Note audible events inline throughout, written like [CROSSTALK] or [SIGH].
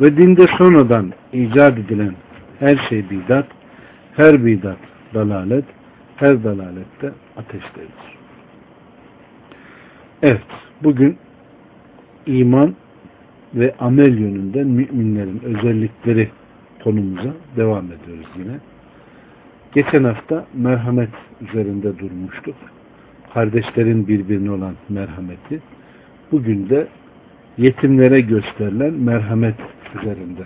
Ve dinde sonradan icat edilen her şey bidat, her bidat dalalet, her dalalette ateştedir. Evet, bugün iman ve amel yönünden müminlerin özellikleri konumuza devam ediyoruz yine. Geçen hafta merhamet üzerinde durmuştuk. Kardeşlerin birbirine olan merhameti. Bugün de yetimlere gösterilen merhamet üzerinde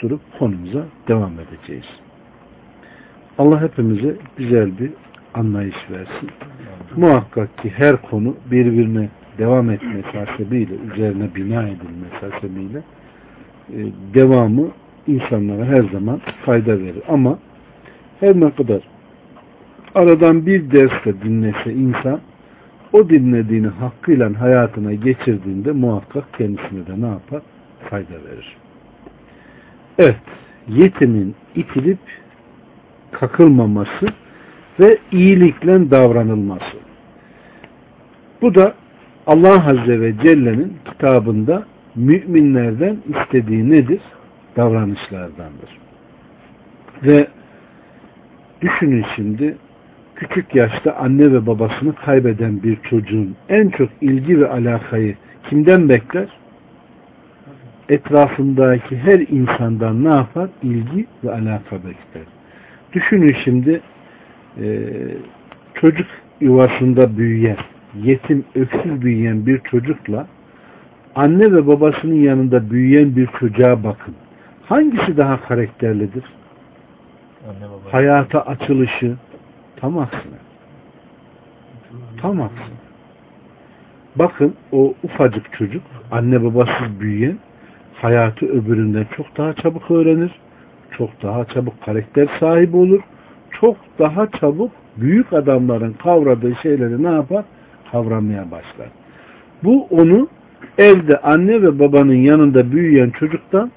durup konumuza devam edeceğiz. Allah hepimize güzel bir anlayış versin. Muhakkak ki her konu birbirine devam etmesi hasebiyle, üzerine bina edilmesi hasebiyle e, devamı insanlara her zaman fayda verir. Ama her ne kadar aradan bir derste dinlese insan o dinlediğini hakkıyla hayatına geçirdiğinde muhakkak kendisine de ne yapar? Fayda verir. Evet, yetimin itilip kakılmaması ve iyilikle davranılması. Bu da Allah Azze ve Celle'nin kitabında müminlerden istediği nedir? Davranışlardandır. Ve düşünün şimdi küçük yaşta anne ve babasını kaybeden bir çocuğun en çok ilgi ve alakayı kimden bekler? Etrafındaki her insandan ne yapar? İlgi ve alaka bekler. Düşünün şimdi e, çocuk yuvasında büyüyen, yetim, öksüz büyüyen bir çocukla anne ve babasının yanında büyüyen bir çocuğa bakın. Hangisi daha karakterlidir? Anne, baba. Hayata açılışı, Tam aksine. Tam aksine. Bakın o ufacık çocuk anne babasız büyüyen hayatı öbüründen çok daha çabuk öğrenir. Çok daha çabuk karakter sahibi olur. Çok daha çabuk büyük adamların kavradığı şeyleri ne yapar? Kavramaya başlar. Bu onu evde anne ve babanın yanında büyüyen çocuktan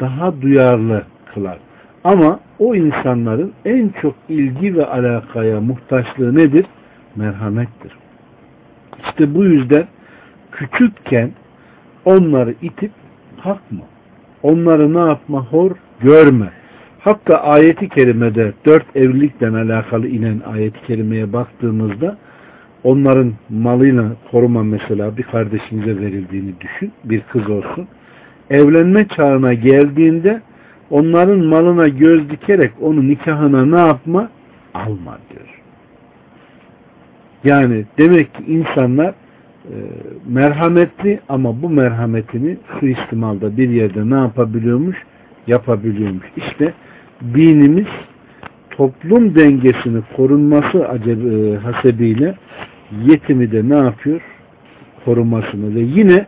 daha duyarlı kılar. Ama o insanların en çok ilgi ve alakaya muhtaçlığı nedir? Merhamettir. İşte bu yüzden küçükken onları itip kalkma. Onları ne yapma? Hor görme. Hatta ayeti kerimede dört evlilikle alakalı inen ayeti kerimeye baktığımızda onların malıyla koruma mesela bir kardeşinize verildiğini düşün. Bir kız olsun. Evlenme çağına geldiğinde onların malına göz dikerek onu nikahına ne yapma? Alma diyor. Yani demek ki insanlar e, merhametli ama bu merhametini suistimalda bir yerde ne yapabiliyormuş? Yapabiliyormuş. İşte dinimiz toplum dengesini korunması e, hasebiyle yetimi de ne yapıyor? Korumasını ve yine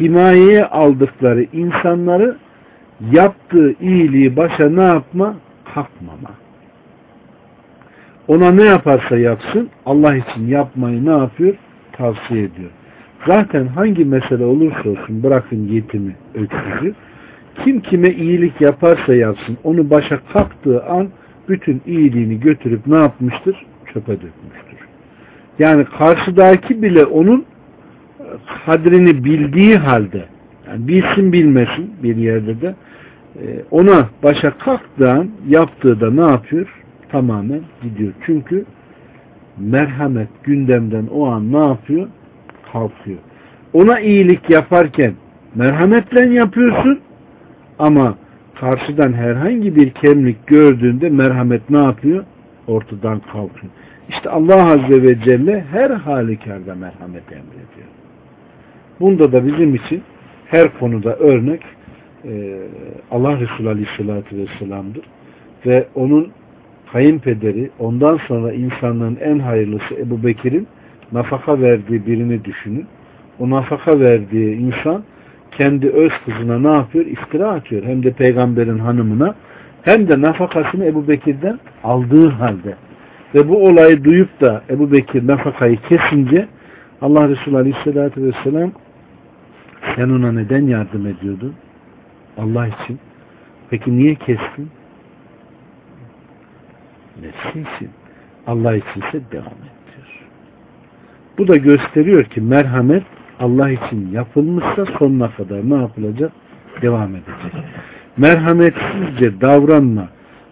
himayeye aldıkları insanları yaptığı iyiliği başa ne yapma? Kalkmama. Ona ne yaparsa yapsın Allah için yapmayı ne yapıyor? Tavsiye ediyor. Zaten hangi mesele olursa olsun bırakın yetimi, öksüzü kim kime iyilik yaparsa yapsın onu başa kalktığı an bütün iyiliğini götürüp ne yapmıştır? Çöpe dökmüştür. Yani karşıdaki bile onun kadrini bildiği halde yani bilsin bilmesin bir yerde de ee, ona başa kalktığı yaptığı da ne yapıyor? Tamamen gidiyor. Çünkü merhamet gündemden o an ne yapıyor? Kalkıyor. Ona iyilik yaparken merhametle yapıyorsun ama karşıdan herhangi bir kemlik gördüğünde merhamet ne yapıyor? Ortadan kalkıyor. İşte Allah Azze ve Celle her halükarda merhamet emrediyor. Bunda da bizim için her konuda örnek Allah Resulü Aleyhisselatü Vesselam'dır. Ve onun kayınpederi, ondan sonra insanlığın en hayırlısı Ebu Bekir'in nafaka verdiği birini düşünün. O nafaka verdiği insan kendi öz kızına ne yapıyor? İftira atıyor. Hem de peygamberin hanımına hem de nafakasını Ebu Bekir'den aldığı halde. Ve bu olayı duyup da Ebu Bekir nafakayı kesince Allah Resulü Aleyhisselatü Vesselam sen ona neden yardım ediyordun? Allah için. Peki niye kestin? Nefsi için. Allah içinse devam et diyor. Bu da gösteriyor ki merhamet Allah için yapılmışsa sonuna kadar ne yapılacak? Devam edecek. Merhametsizce davranma,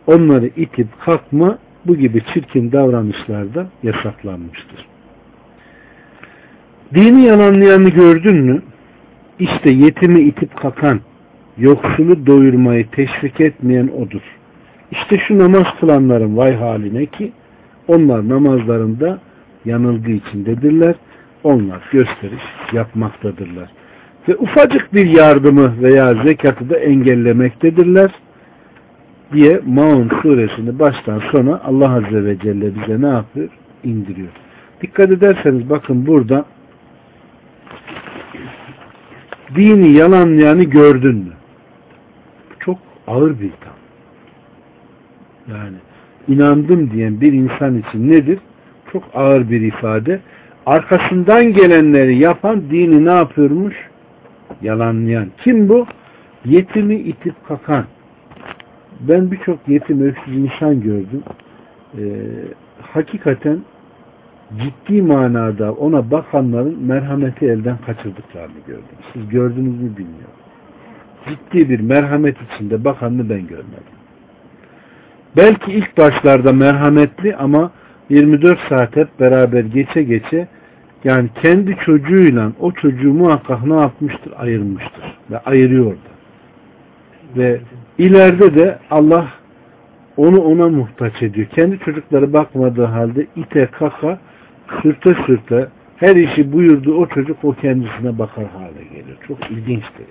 onları itip kalkma bu gibi çirkin davranışlarda yasaklanmıştır. Dini yalanlayanı gördün mü? İşte yetimi itip kakan, yoksulu doyurmayı teşvik etmeyen odur. İşte şu namaz kılanların vay haline ki onlar namazlarında yanılgı içindedirler. Onlar gösteriş yapmaktadırlar. Ve ufacık bir yardımı veya zekatı da engellemektedirler diye Maun suresini baştan sona Allah Azze ve Celle bize ne yapıyor? indiriyor. Dikkat ederseniz bakın burada dini yalanlayanı gördün mü? Çok ağır bir tam. Yani inandım diyen bir insan için nedir? Çok ağır bir ifade. Arkasından gelenleri yapan dini ne yapıyormuş? Yalanlayan. Kim bu? Yetimi itip kakan. Ben birçok yetim öksüz insan gördüm. Ee, hakikaten ciddi manada ona bakanların merhameti elden kaçırdıklarını gördüm. Siz gördünüz mü bilmiyorum. Ciddi bir merhamet içinde bakanını ben görmedim. Belki ilk başlarda merhametli ama 24 saat hep beraber geçe geçe yani kendi çocuğuyla o çocuğu muhakkak ne yapmıştır? Ayırmıştır. Ve ayırıyor da. Ve ileride de Allah onu ona muhtaç ediyor. Kendi çocukları bakmadığı halde ite kaka sürte sürte her işi buyurdu o çocuk o kendisine bakar hale geliyor. Çok ilginçtir.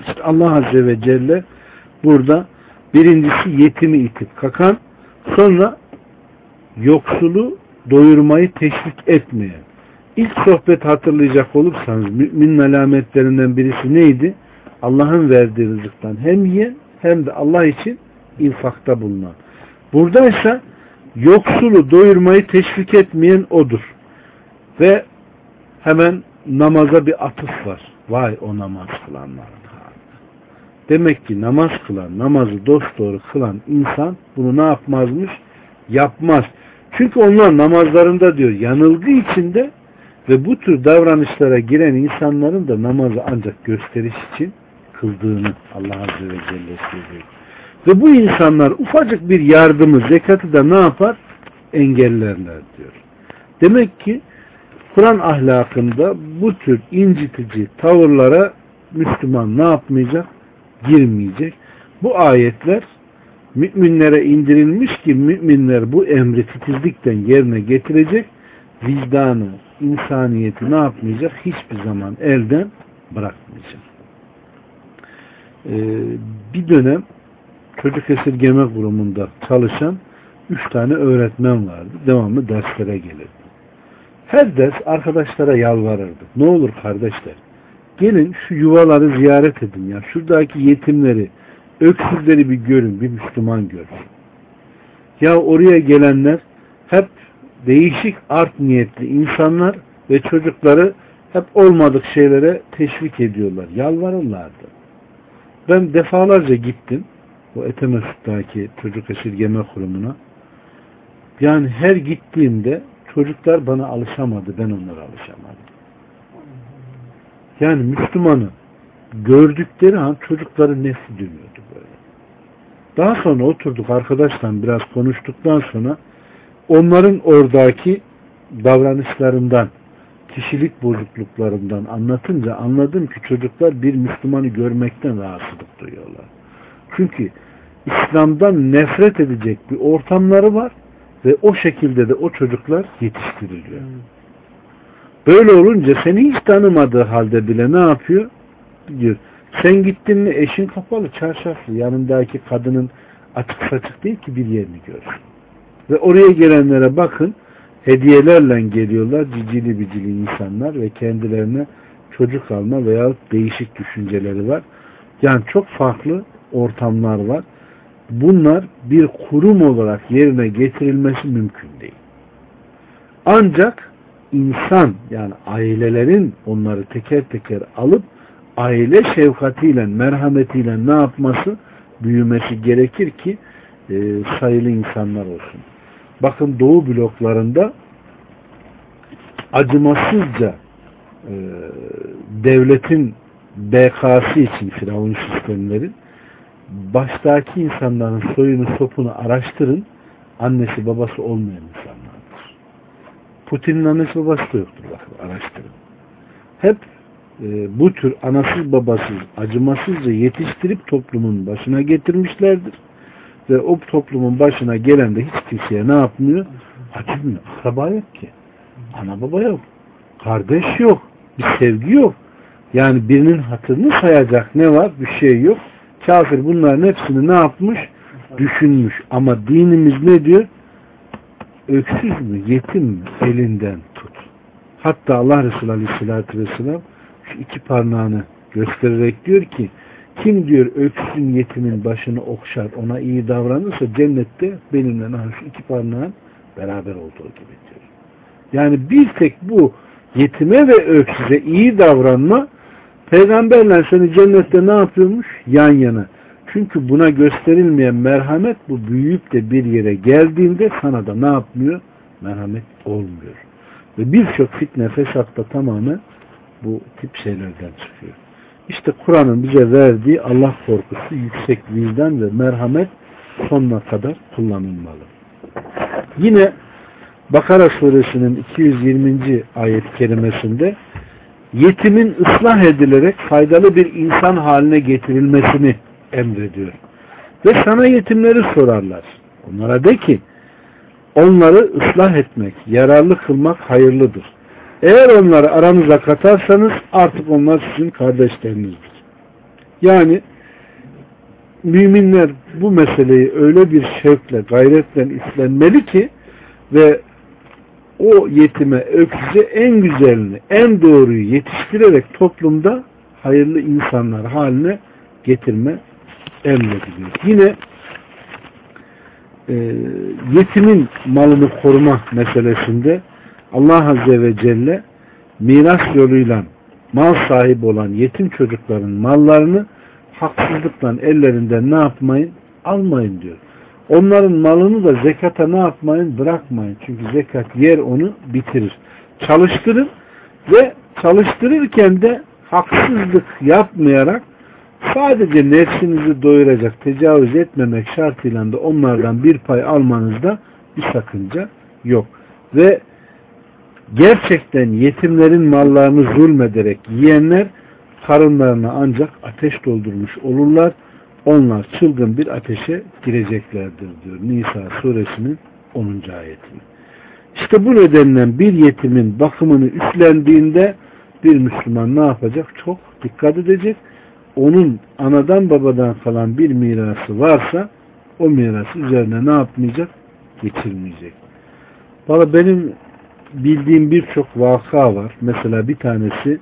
İşte Allah Azze ve Celle burada birincisi yetimi itip kakan sonra yoksulu doyurmayı teşvik etmeyen. İlk sohbet hatırlayacak olursanız mümin alametlerinden birisi neydi? Allah'ın verdiği rızıktan hem yiyen hem de Allah için infakta bulunan. Buradaysa yoksulu doyurmayı teşvik etmeyen odur. Ve hemen namaza bir atıf var. Vay o namaz kılanlar. Demek ki namaz kılan, namazı dosdoğru kılan insan bunu ne yapmazmış? Yapmaz. Çünkü onlar namazlarında diyor yanılgı içinde ve bu tür davranışlara giren insanların da namazı ancak gösteriş için kıldığını Allah Azze ve Celle söylüyor. Ve bu insanlar ufacık bir yardımı, zekatı da ne yapar? Engellerler diyor. Demek ki Kur'an ahlakında bu tür incitici tavırlara Müslüman ne yapmayacak? Girmeyecek. Bu ayetler müminlere indirilmiş ki müminler bu emri titizlikten yerine getirecek vicdanı, insaniyeti ne yapmayacak? Hiçbir zaman elden bırakmayacak. Ee, bir dönem çocuk esirgeme kurumunda çalışan üç tane öğretmen vardı. Devamlı derslere gelirdi. Her ders arkadaşlara yalvarırdı. Ne olur kardeşler gelin şu yuvaları ziyaret edin ya. Şuradaki yetimleri, öksüzleri bir görün, bir Müslüman görün. Ya oraya gelenler hep değişik art niyetli insanlar ve çocukları hep olmadık şeylere teşvik ediyorlar. Yalvarırlardı. Ben defalarca gittim o Etemesut'taki çocuk esirgeme kurumuna. Yani her gittiğimde çocuklar bana alışamadı, ben onlara alışamadım. Yani Müslümanı gördükleri an çocukların nefsi dönüyordu böyle. Daha sonra oturduk arkadaşla biraz konuştuktan sonra onların oradaki davranışlarından, kişilik bozukluklarından anlatınca anladım ki çocuklar bir Müslümanı görmekten rahatsızlık duyuyorlar. Çünkü İslam'dan nefret edecek bir ortamları var ve o şekilde de o çocuklar yetiştiriliyor. Böyle olunca seni hiç tanımadığı halde bile ne yapıyor? Diyor. Sen gittin mi eşin kapalı, çarşaflı. Yanındaki kadının açık saçık değil ki bir yerini görsün. Ve oraya gelenlere bakın hediyelerle geliyorlar cicili bicili insanlar ve kendilerine çocuk alma veya değişik düşünceleri var. Yani çok farklı ortamlar var. Bunlar bir kurum olarak yerine getirilmesi mümkün değil. Ancak insan yani ailelerin onları teker teker alıp aile şefkatiyle, merhametiyle ne yapması? Büyümesi gerekir ki e, sayılı insanlar olsun. Bakın Doğu bloklarında acımasızca e, devletin BK'sı için Firavun sistemlerin baştaki insanların soyunu sopunu araştırın annesi babası olmayan insanlardır. Putin'in annesi babası da yoktur bakın araştırın. Hep e, bu tür anasız babasız acımasızca yetiştirip toplumun başına getirmişlerdir. Ve o toplumun başına gelen de hiç kimseye ne yapmıyor? Acımıyor. Akraba yok ki. Ana baba yok. Kardeş yok. Bir sevgi yok. Yani birinin hatırını sayacak ne var? Bir şey yok. Kafir bunların hepsini ne yapmış? Düşünmüş. Ama dinimiz ne diyor? Öksüz mü, yetim mi? Elinden tut. Hatta Allah Resulü Aleyhisselatü Vesselam şu iki parmağını göstererek diyor ki kim diyor öksüzün yetimin başını okşar ona iyi davranırsa cennette benimle şu iki parmağın beraber olduğu gibi diyor. Yani bir tek bu yetime ve öksüze iyi davranma peygamberler seni cennette ne yapıyormuş? Yan yana. Çünkü buna gösterilmeyen merhamet bu büyüyüp de bir yere geldiğinde sana da ne yapmıyor? Merhamet olmuyor. Ve birçok fitne fesatta tamamı bu tip şeylerden çıkıyor. İşte Kur'an'ın bize verdiği Allah korkusu, yüksek vicdan ve merhamet sonuna kadar kullanılmalı. Yine Bakara suresinin 220. ayet kerimesinde yetimin ıslah edilerek faydalı bir insan haline getirilmesini emrediyor. Ve sana yetimleri sorarlar. Onlara de ki onları ıslah etmek, yararlı kılmak hayırlıdır. Eğer onları aranıza katarsanız artık onlar sizin kardeşlerinizdir. Yani müminler bu meseleyi öyle bir şevkle, gayretle üstlenmeli ki ve o yetime, öksüze en güzelini, en doğruyu yetiştirerek toplumda hayırlı insanlar haline getirme emrediliyor. Yine e, yetimin malını koruma meselesinde Allah Azze ve Celle miras yoluyla mal sahibi olan yetim çocukların mallarını haksızlıkla ellerinden ne yapmayın? Almayın diyor. Onların malını da zekata ne yapmayın? Bırakmayın. Çünkü zekat yer onu bitirir. Çalıştırın ve çalıştırırken de haksızlık yapmayarak sadece nefsinizi doyuracak, tecavüz etmemek şartıyla da onlardan bir pay almanızda bir sakınca yok. Ve gerçekten yetimlerin mallarını zulmederek yiyenler karınlarına ancak ateş doldurmuş olurlar. Onlar çılgın bir ateşe gireceklerdir diyor Nisa suresinin 10. ayetini. İşte bu nedenle bir yetimin bakımını üstlendiğinde bir Müslüman ne yapacak? Çok dikkat edecek. Onun anadan babadan kalan bir mirası varsa o mirası üzerine ne yapmayacak? Geçirmeyecek. Valla benim bildiğim birçok vaka var. Mesela bir tanesi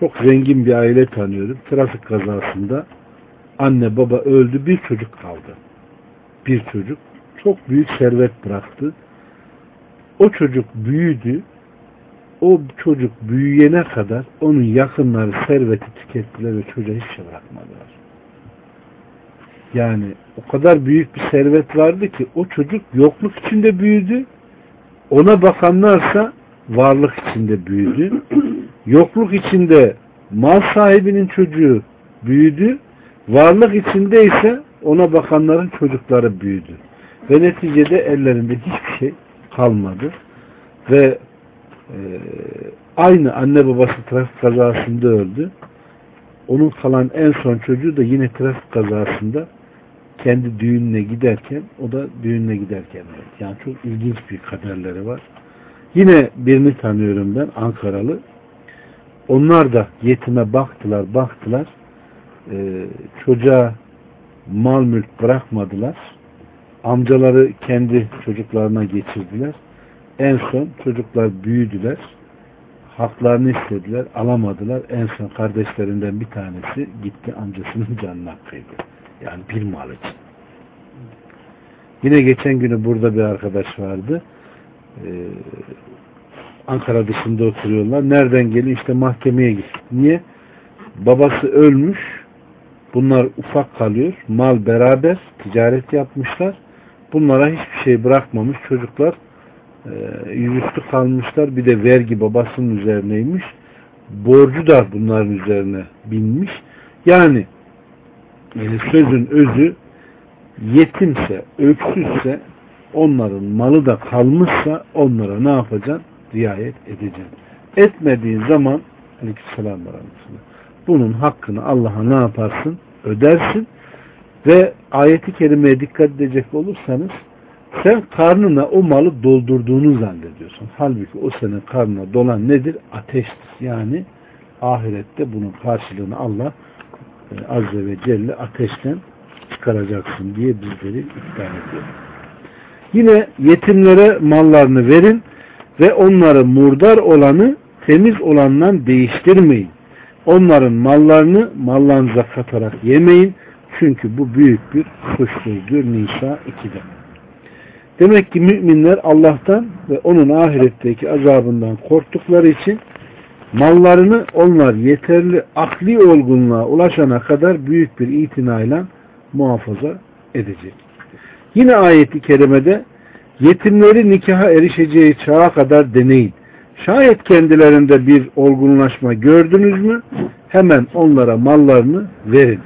çok zengin bir aile tanıyorum. Trafik kazasında anne baba öldü bir çocuk kaldı. Bir çocuk çok büyük servet bıraktı. O çocuk büyüdü. O çocuk büyüyene kadar onun yakınları serveti tükettiler ve çocuğa hiçbir şey bırakmadılar. Yani o kadar büyük bir servet vardı ki o çocuk yokluk içinde büyüdü ona bakanlarsa varlık içinde büyüdü. Yokluk içinde mal sahibinin çocuğu büyüdü. Varlık içinde ise ona bakanların çocukları büyüdü. Ve neticede ellerinde hiçbir şey kalmadı. Ve e, aynı anne babası trafik kazasında öldü. Onun kalan en son çocuğu da yine trafik kazasında kendi düğününe giderken o da düğününe giderken yani çok ilginç bir kaderleri var. Yine birini tanıyorum ben Ankaralı. Onlar da yetime baktılar baktılar ee, çocuğa mal mülk bırakmadılar. Amcaları kendi çocuklarına geçirdiler. En son çocuklar büyüdüler. Haklarını istediler, alamadılar. En son kardeşlerinden bir tanesi gitti amcasının canına kıydı. Yani bir mal için. Yine geçen günü burada bir arkadaş vardı. Ee, Ankara dışında oturuyorlar. Nereden geliyor? İşte mahkemeye gitti. Niye? Babası ölmüş. Bunlar ufak kalıyor. Mal beraber ticaret yapmışlar. Bunlara hiçbir şey bırakmamış. Çocuklar e, yüzüstü kalmışlar. Bir de vergi babasının üzerineymiş. Borcu da bunların üzerine binmiş. Yani yani sözün özü yetimse, öksüzse onların malı da kalmışsa onlara ne yapacaksın? Riayet edeceksin. Etmediğin zaman aleykümselam bunun hakkını Allah'a ne yaparsın? Ödersin ve ayeti kerimeye dikkat edecek olursanız sen karnına o malı doldurduğunu zannediyorsun. Halbuki o senin karnına dolan nedir? Ateştir. Yani ahirette bunun karşılığını Allah e, Azze ve Celle ateşten çıkaracaksın diye bizleri ikram ediyor. Yine yetimlere mallarını verin ve onları murdar olanı temiz olandan değiştirmeyin. Onların mallarını mallarınıza katarak yemeyin. Çünkü bu büyük bir suçsuzdur Nisa 2'de. Demek ki müminler Allah'tan ve onun ahiretteki azabından korktukları için mallarını onlar yeterli akli olgunluğa ulaşana kadar büyük bir itinayla muhafaza edecek. Yine ayeti kerimede yetimleri nikaha erişeceği çağa kadar deneyin. Şayet kendilerinde bir olgunlaşma gördünüz mü hemen onlara mallarını verin.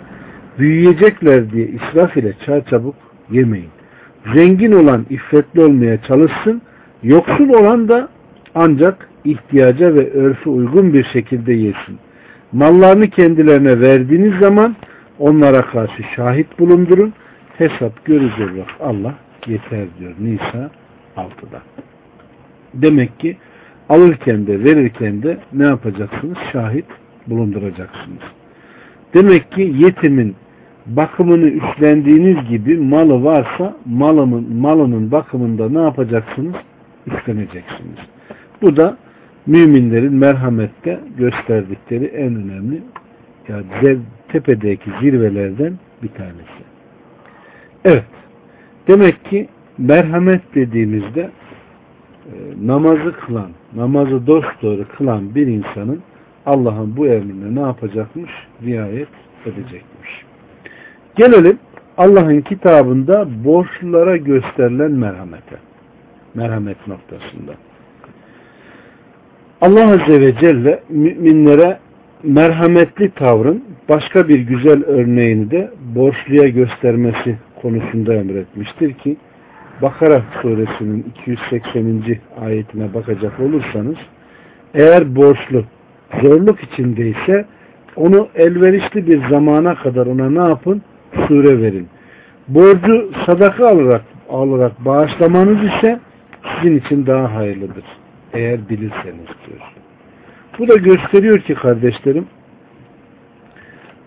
Büyüyecekler diye israf ile çarçabuk yemeyin. Zengin olan iffetli olmaya çalışsın, yoksul olan da ancak ihtiyaca ve örfü uygun bir şekilde yesin. Mallarını kendilerine verdiğiniz zaman onlara karşı şahit bulundurun. Hesap görücü Allah yeter diyor Nisa 6'da. Demek ki alırken de verirken de ne yapacaksınız? Şahit bulunduracaksınız. Demek ki yetimin bakımını üstlendiğiniz gibi malı varsa malının, malının bakımında ne yapacaksınız? Üstleneceksiniz. Bu da müminlerin merhamette gösterdikleri en önemli yani tepedeki zirvelerden bir tanesi. Evet. Demek ki merhamet dediğimizde e, namazı kılan, namazı dosdoğru kılan bir insanın Allah'ın bu emrine ne yapacakmış? Riayet edecekmiş. Gelelim Allah'ın kitabında borçlulara gösterilen merhamete. Merhamet noktasında. Allah Azze ve Celle müminlere merhametli tavrın başka bir güzel örneğini de borçluya göstermesi konusunda emretmiştir ki Bakara suresinin 280. ayetine bakacak olursanız eğer borçlu zorluk içindeyse onu elverişli bir zamana kadar ona ne yapın? Sure verin. Borcu sadaka alarak, alarak bağışlamanız ise sizin için daha hayırlıdır. Eğer bilirseniz diyor. Bu da gösteriyor ki kardeşlerim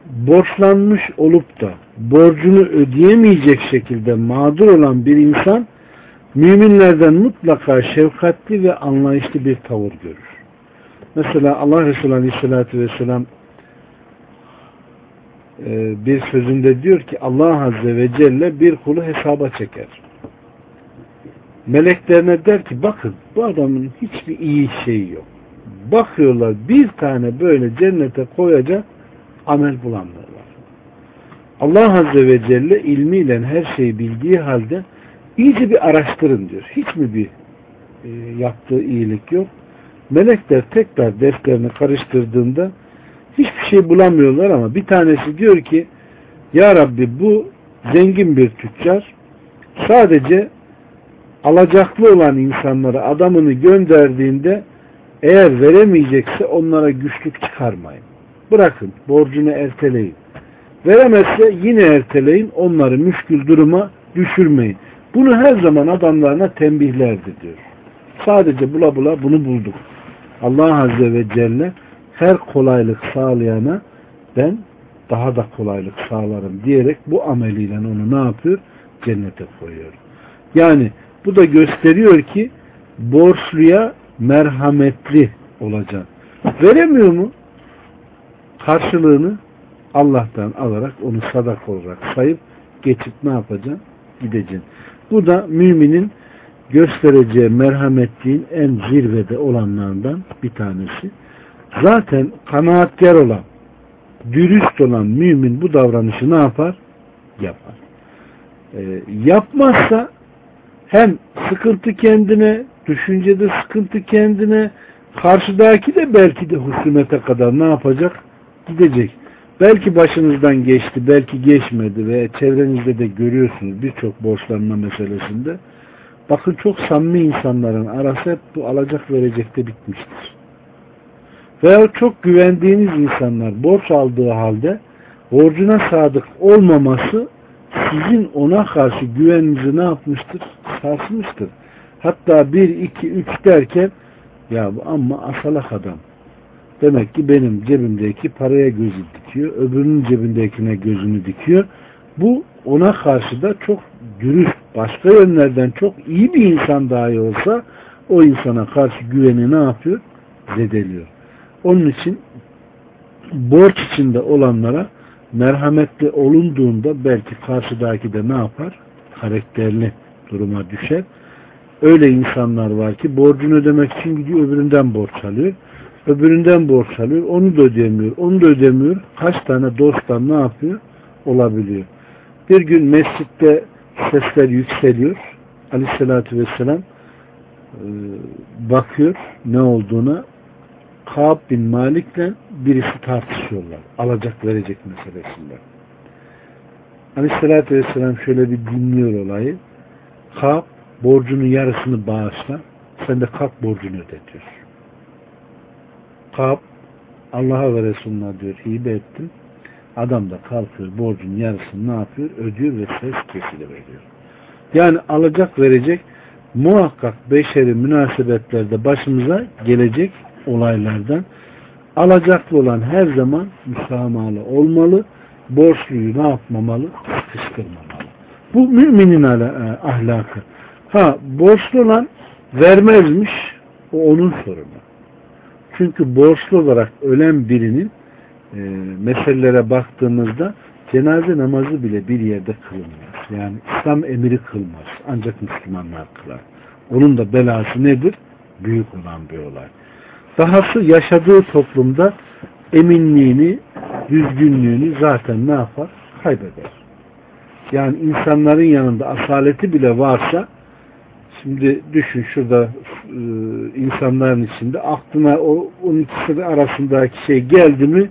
borçlanmış olup da borcunu ödeyemeyecek şekilde mağdur olan bir insan müminlerden mutlaka şefkatli ve anlayışlı bir tavır görür. Mesela Allah Resulü Aleyhisselatü Vesselam bir sözünde diyor ki Allah Azze ve Celle bir kulu hesaba çeker. Meleklerine der ki bakın bu adamın hiçbir iyi şeyi yok. Bakıyorlar bir tane böyle cennete koyacak amel bulanlar var. Allah Azze ve Celle ilmiyle her şeyi bildiği halde iyice bir araştırın diyor. Hiç mi bir e, yaptığı iyilik yok? Melekler tekrar defterini karıştırdığında hiçbir şey bulamıyorlar ama bir tanesi diyor ki Ya Rabbi bu zengin bir tüccar sadece alacaklı olan insanlara adamını gönderdiğinde eğer veremeyecekse onlara güçlük çıkarmayın. Bırakın borcunu erteleyin. Veremezse yine erteleyin onları müşkül duruma düşürmeyin. Bunu her zaman adamlarına tembihlerdi diyor. Sadece bula bula bunu bulduk. Allah Azze ve Celle her kolaylık sağlayana ben daha da kolaylık sağlarım diyerek bu ameliyle onu ne yapıyor? Cennete koyuyor. Yani bu da gösteriyor ki borçluya merhametli olacaksın. Veremiyor mu? Karşılığını Allah'tan alarak onu sadak olarak sayıp geçip ne yapacaksın? Gideceksin. Bu da müminin göstereceği merhametliğin en zirvede olanlardan bir tanesi. Zaten kanaatkar olan, dürüst olan mümin bu davranışı ne yapar? Yapar. Ee, yapmazsa hem sıkıntı kendine, düşüncede sıkıntı kendine, karşıdaki de belki de husumete kadar ne yapacak? Gidecek. Belki başınızdan geçti, belki geçmedi ve çevrenizde de görüyorsunuz birçok borçlanma meselesinde. Bakın çok samimi insanların arası hep bu alacak verecekte bitmiştir. Veya çok güvendiğiniz insanlar borç aldığı halde borcuna sadık olmaması sizin ona karşı güveninizi ne yapmıştır? Sarsmıştır. Hatta bir, iki, üç derken ya ama asalak adam. Demek ki benim cebimdeki paraya gözü dikiyor. Öbürünün cebindekine gözünü dikiyor. Bu ona karşı da çok dürüst, başka yönlerden çok iyi bir insan dahi olsa o insana karşı güveni ne yapıyor? Zedeliyor. Onun için borç içinde olanlara merhametli olunduğunda belki karşıdaki de ne yapar? Karakterli duruma düşer. Öyle insanlar var ki borcunu ödemek için gidiyor öbüründen borç alıyor. Öbüründen borç alıyor. Onu da ödemiyor. Onu da ödemiyor. Kaç tane dosttan ne yapıyor? Olabiliyor. Bir gün mescitte sesler yükseliyor. Aleyhissalatü vesselam e, bakıyor ne olduğuna Kaab bin Malik'le birisi tartışıyorlar. Alacak verecek meselesinde. Aleyhissalatü vesselam şöyle bir dinliyor olayı. Kaab borcunun yarısını bağışla. Sen de kalk borcunu ödetiyor. Kaab Allah'a ve Resulüne diyor hibe ettim. Adam da kalkıyor borcun yarısını ne yapıyor? Ödüyor ve ses kesiliveriyor. Yani alacak verecek muhakkak beşeri münasebetlerde başımıza gelecek olaylardan alacaklı olan her zaman müsamahalı olmalı. Borçluyu ne yapmamalı? Sıkıştırmamalı. Bu müminin e, ahlakı. Ha borçlu olan vermezmiş o onun sorunu. Çünkü borçlu olarak ölen birinin e, meselelere baktığımızda cenaze namazı bile bir yerde kılınmaz. Yani İslam emiri kılmaz. Ancak Müslümanlar kılar. Onun da belası nedir? Büyük olan bir olay. Dahası yaşadığı toplumda eminliğini, düzgünlüğünü zaten ne yapar? Kaybeder. Yani insanların yanında asaleti bile varsa şimdi düşün şurada e, insanların içinde aklına o onun ikisi arasındaki şey geldi mi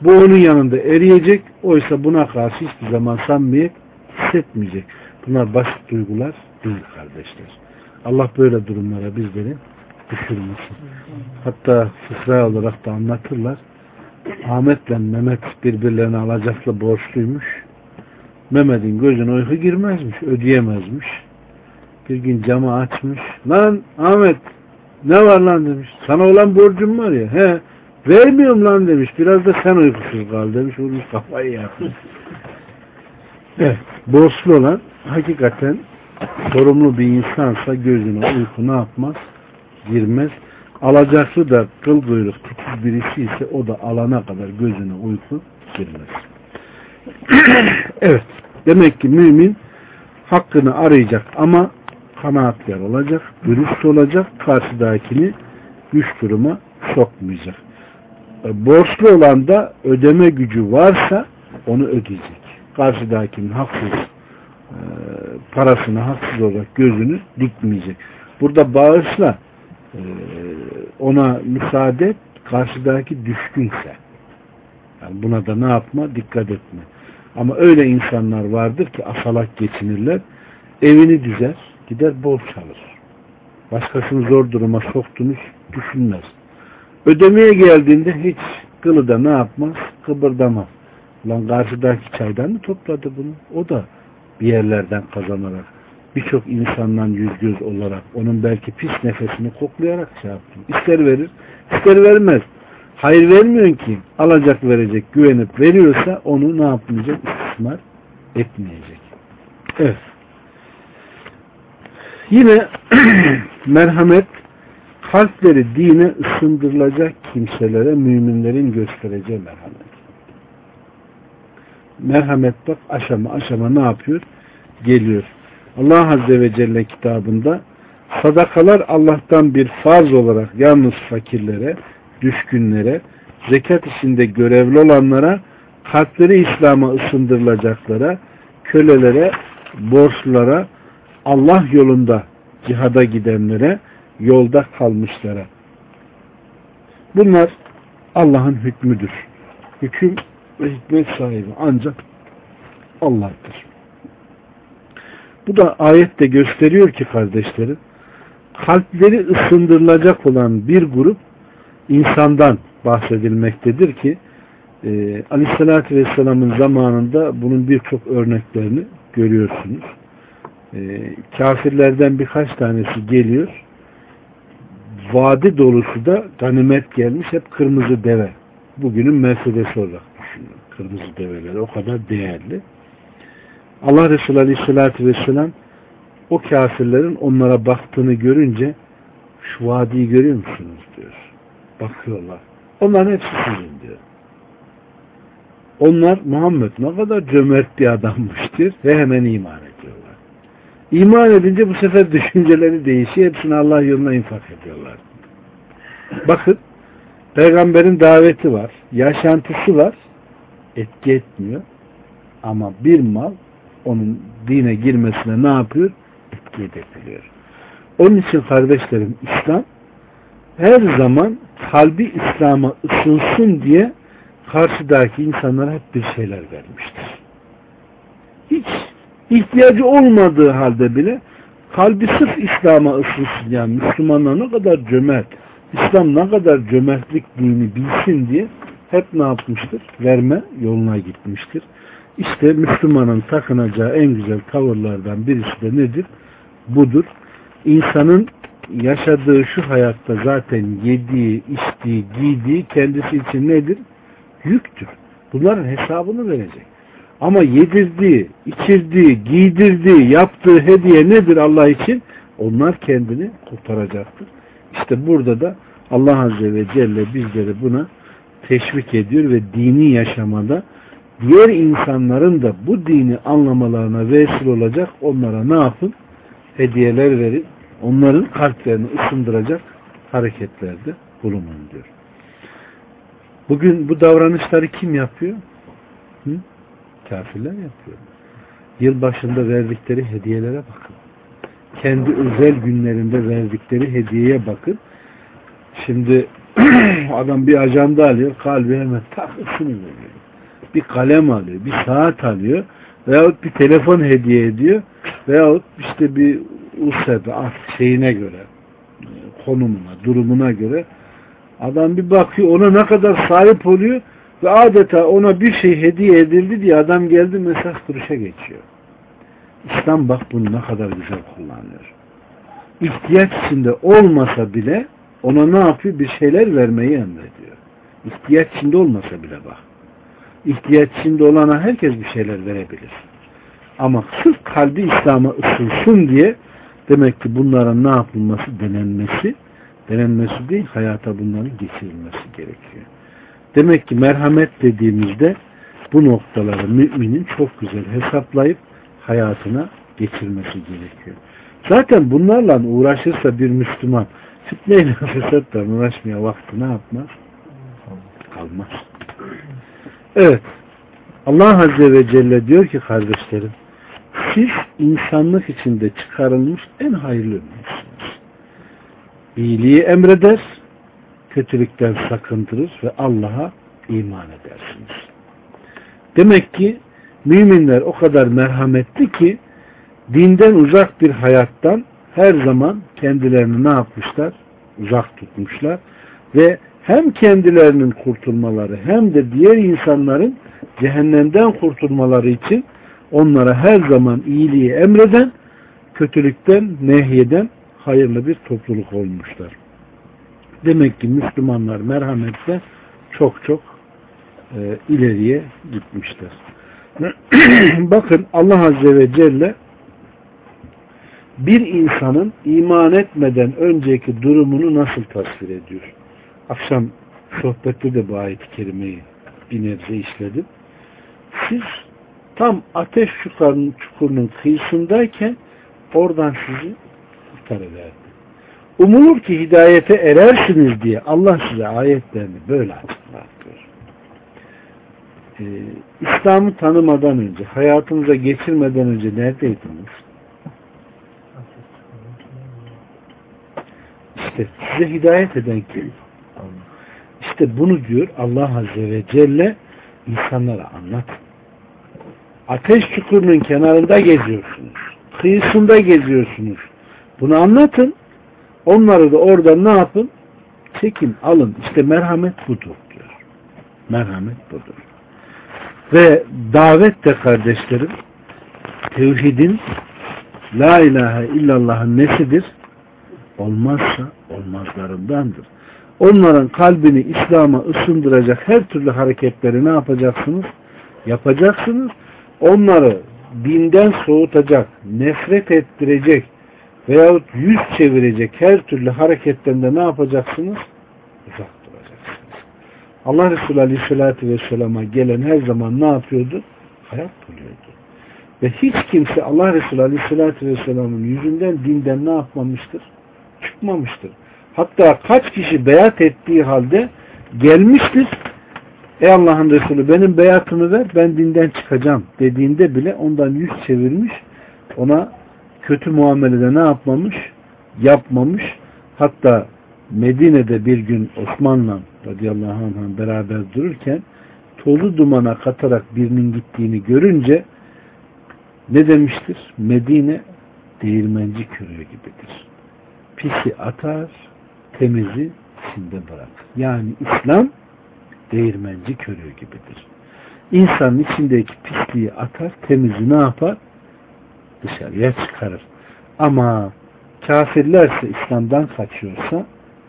bu onun yanında eriyecek. Oysa buna karşı hiçbir zaman samimiyet hissetmeyecek. Bunlar basit duygular değil kardeşler. Allah böyle durumlara bizleri düşürmesin. Hatta fıkra olarak da anlatırlar. Ahmet'le Mehmet birbirlerine alacaklı borçluymuş. Mehmet'in gözüne uyku girmezmiş, ödeyemezmiş. Bir gün camı açmış. Lan Ahmet ne var lan demiş. Sana olan borcum var ya. He Vermiyorum lan demiş. Biraz da sen uykusuz kal demiş. Vurmuş kafayı yapmış. Evet. Borçlu olan hakikaten sorumlu bir insansa gözüne uyku ne yapmaz? Girmez. Alacaklı da kıl kuyruk titiz birisi ise o da alana kadar gözüne uyku girmez. [CLEARS THROAT] evet. Demek ki mümin hakkını arayacak ama kanaatkar olacak, dürüst olacak, karşıdakini güç duruma sokmayacak. E, borçlu olan da ödeme gücü varsa onu ödeyecek. Karşıdakinin haksız e, parasını haksız olarak gözünü dikmeyecek. Burada bağışla e, ona müsaade et, karşıdaki düşkünse. Yani buna da ne yapma? Dikkat etme. Ama öyle insanlar vardır ki asalak geçinirler. Evini düzer, gider borç alır. Başkasını zor duruma soktunuz düşünmez. Ödemeye geldiğinde hiç kılı da ne yapmaz? Kıpırdamaz. Lan karşıdaki çaydan mı topladı bunu? O da bir yerlerden kazanarak birçok insandan yüz göz olarak onun belki pis nefesini koklayarak şey yaptı. İster verir, ister vermez. Hayır vermiyorsun ki alacak verecek güvenip veriyorsa onu ne yapmayacak? İstismar etmeyecek. Evet. Yine [CLEARS THROAT] merhamet kalpleri dine ısındırılacak kimselere müminlerin göstereceği merhamet. Merhamet bak aşama aşama ne yapıyor? Geliyor. Allah Azze ve Celle kitabında sadakalar Allah'tan bir farz olarak yalnız fakirlere, düşkünlere, zekat içinde görevli olanlara, kalpleri İslam'a ısındırılacaklara, kölelere, borçlulara, Allah yolunda cihada gidenlere, yolda kalmışlara. Bunlar Allah'ın hükmüdür. Hüküm ve hikmet sahibi ancak Allah'tır. Bu da ayette gösteriyor ki kardeşlerim, kalpleri ısındırılacak olan bir grup insandan bahsedilmektedir ki e, Aleyhisselatü Vesselam'ın zamanında bunun birçok örneklerini görüyorsunuz. E, kafirlerden birkaç tanesi geliyor. Vadi dolusu da ganimet gelmiş hep kırmızı deve. Bugünün Mercedes olarak düşünün. Kırmızı develer o kadar değerli. Allah Resulü Aleyhisselatü Vesselam o kafirlerin onlara baktığını görünce şu vadiyi görüyor musunuz diyor. Bakıyorlar. Onların hepsi sizin diyor. Onlar Muhammed ne kadar cömert bir adammıştır ve hemen iman ediyorlar. İman edince bu sefer [LAUGHS] düşünceleri değişiyor. Hepsini Allah yoluna infak ediyorlar. Bakın peygamberin daveti var. Yaşantısı var. Etki etmiyor. Ama bir mal onun dine girmesine ne yapıyor? Etki edebiliyor. Onun için kardeşlerim İslam her zaman kalbi İslam'a ısınsın diye karşıdaki insanlara hep bir şeyler vermiştir. Hiç ihtiyacı olmadığı halde bile kalbi sırf İslam'a ısınsın yani Müslümanlar ne kadar cömert, İslam ne kadar cömertlik dini bilsin diye hep ne yapmıştır? Verme yoluna gitmiştir. İşte Müslümanın takınacağı en güzel tavırlardan birisi de nedir? Budur. İnsanın yaşadığı şu hayatta zaten yediği, içtiği, giydiği kendisi için nedir? Yüktür. Bunların hesabını verecek. Ama yedirdiği, içirdiği, giydirdiği, yaptığı hediye nedir Allah için? Onlar kendini kurtaracaktır. İşte burada da Allah Azze ve Celle bizleri buna teşvik ediyor ve dini yaşamada diğer insanların da bu dini anlamalarına vesile olacak onlara ne yapın? Hediyeler verin. Onların kalplerini ısındıracak hareketlerde bulunun diyor. Bugün bu davranışları kim yapıyor? Hı? Kafirler yapıyor. Yıl başında verdikleri hediyelere bakın. Kendi özel günlerinde verdikleri hediyeye bakın. Şimdi [CLEARS THROAT] adam bir ajanda alıyor, kalbi hemen tak veriyor. Bir kalem alıyor, bir saat alıyor veyahut bir telefon hediye ediyor veyahut işte bir usebe, şeyine göre konumuna, durumuna göre Adam bir bakıyor ona ne kadar sahip oluyor ve adeta ona bir şey hediye edildi diye adam geldi mesaj duruşa geçiyor. İslam bak bunu ne kadar güzel kullanıyor. İhtiyaç içinde olmasa bile ona ne yapıyor? Bir şeyler vermeyi emrediyor. İhtiyaç içinde olmasa bile bak. İhtiyaç içinde olana herkes bir şeyler verebilir. Ama sırf kalbi İslam'a ısınsın diye demek ki bunların ne yapılması denenmesi denenmesi değil, hayata bunların geçirilmesi gerekiyor. Demek ki merhamet dediğimizde bu noktaları müminin çok güzel hesaplayıp hayatına geçirmesi gerekiyor. Zaten bunlarla uğraşırsa bir Müslüman fitneyle [LAUGHS] fesatla uğraşmaya vakti ne yapmaz? Kalmaz. Evet. Allah Azze ve Celle diyor ki kardeşlerim siz insanlık içinde çıkarılmış en hayırlı ümmetsiniz iyiliği emreder, kötülükten sakındırır ve Allah'a iman edersiniz. Demek ki müminler o kadar merhametli ki dinden uzak bir hayattan her zaman kendilerini ne yapmışlar? Uzak tutmuşlar ve hem kendilerinin kurtulmaları hem de diğer insanların cehennemden kurtulmaları için onlara her zaman iyiliği emreden, kötülükten nehyeden hayırlı bir topluluk olmuşlar. Demek ki Müslümanlar merhamette çok çok e, ileriye gitmişler. [CLEARS THROAT] Bakın Allah Azze ve Celle bir insanın iman etmeden önceki durumunu nasıl tasvir ediyor? Akşam sohbette de bu ayet-i kerimeyi bir nebze işledim. Siz tam ateş çukurunun, çukurunun kıyısındayken oradan sizi kurtarıverdi. Umulur ki hidayete erersiniz diye Allah size ayetlerini böyle açıklar diyor. Ee, İslam'ı tanımadan önce, hayatınıza geçirmeden önce neredeydiniz? İşte size hidayet eden kim? İşte bunu diyor Allah Azze ve Celle insanlara anlat. Ateş çukurunun kenarında geziyorsunuz. Kıyısında geziyorsunuz. Bunu anlatın. Onları da orada ne yapın? Çekin, alın. İşte merhamet budur diyor. Merhamet budur. Ve davet de kardeşlerim tevhidin la ilahe illallah'ın nesidir? Olmazsa olmazlarındandır. Onların kalbini İslam'a ısındıracak her türlü hareketleri ne yapacaksınız? Yapacaksınız. Onları dinden soğutacak, nefret ettirecek veyahut yüz çevirecek her türlü hareketten de ne yapacaksınız? Uzak duracaksınız. Allah Resulü Aleyhisselatü Vesselam'a gelen her zaman ne yapıyordu? Hayat buluyordu. Ve hiç kimse Allah Resulü Aleyhisselatü Vesselam'ın yüzünden dinden ne yapmamıştır? Çıkmamıştır. Hatta kaç kişi beyat ettiği halde gelmiştir. Ey Allah'ın Resulü benim beyatımı ver ben dinden çıkacağım dediğinde bile ondan yüz çevirmiş ona kötü muamelede ne yapmamış? Yapmamış. Hatta Medine'de bir gün Osman'la radıyallahu anh beraber dururken tozu dumana katarak birinin gittiğini görünce ne demiştir? Medine değirmenci körüğü gibidir. Pisi atar, temizi içinde bırakır. Yani İslam değirmenci körüğü gibidir. İnsanın içindeki pisliği atar, temizi ne yapar? Dışarıya çıkarır. Ama kafirlerse İslam'dan kaçıyorsa